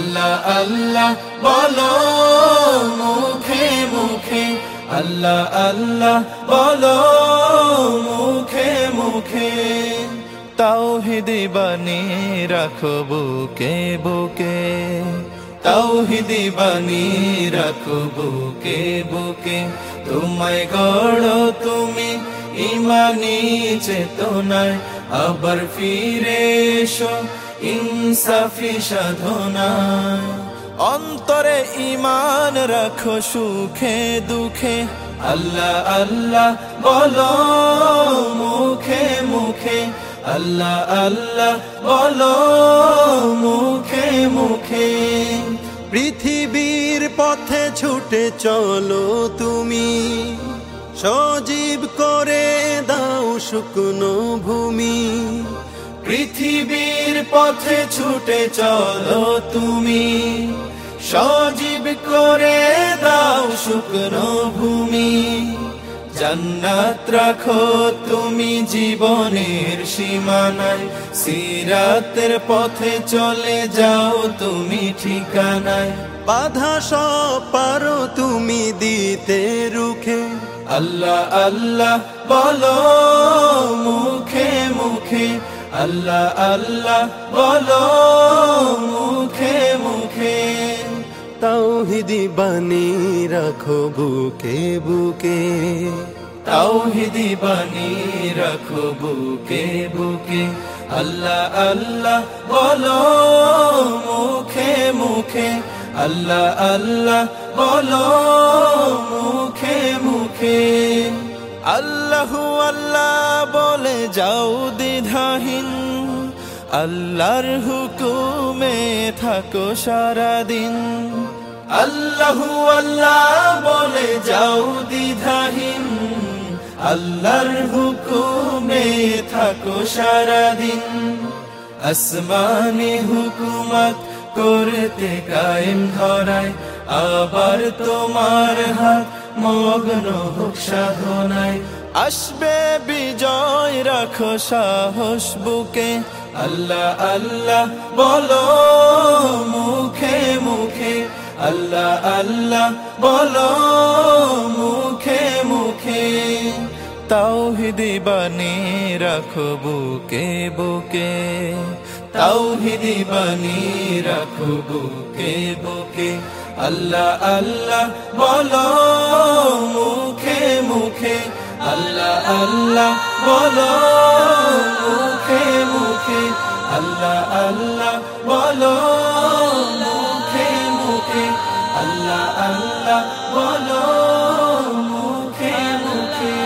আল্লাহ আল্লাহ, বলো মুখে মুখে। আল্লাহ আল্লাহ, বলো মুখে মুখে। তাওহিদি বানি রাখো বুকে বুকে। তাওহিদি বানি রাখো বুকে বুকে। তোমায় গড় তুমি ইমানি চেতনায়। আবার ফিরে এসো ইনসাফি সাধনায় অন্তরে ইমান রাখো সুখে দুঃখে। আল্লাহ আল্লাহ বলো মুখে মুখে। আল্লাহ আল্লাহ বলো মুখে মুখে। পৃথিবীর পথে ছুটে চলো তুমি। সজীব করে দাও শুকনো ভূমি। পৃথিবীর পথে ছুটে চলো তুমি। সজীব করে দাও শুকনো ভূমি। রাখো তুমি জীবনের সীমানায়। সিরাতের পথে চলে যাও তুমি ঠিকানায়। বাধা সব পারো তুমি দিতে রুখে। আল্লাহ আল্লাহ বলো মুখে মুখে আল্লাহ আল্লাহ বলো মুখে মুখে। তাওহিদি বানি রাখো বুকে বুকে। তাওহিদি বানি রাখো বুকে বুকে। আল্লাহ আল্লাহ বলো মুখে মুখে। আল্লাহ আল্লাহ বলো মুখে মুখে। আল্লাহু যাও দ্বিধাহীন, আল্লাহর হুকুমে থাকো সারাদিন। আল্লাহু আল্লাহ বলে যাও দ্বিধাহীন, আল্লাহর হুকুমে থাকো সারাদিন। আসমানি হুকুমত করতে কায়েম ধরায়, আবার তোমার হাত মগ্ন হোক সাধনায়। আসবে বিজয়, রাখো সাহস বুকে। আল্লাহ আল্লাহ, বলো মুখে মুখে। আল্লাহ আল্লাহ, বলো মুখে মুখে। তাওহিদি বানি রাখো বুকে বুকে। তাওহিদি বানি রাখো বুকে বুকে। আল্লাহ আল্লাহ, বলো আল্লাহ বলো মুখে মুখে আল্লাহ আল্লাহ বলো মুখে মুখে আল্লাহ আল্লাহ বলো মুখে মুখে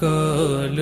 কাল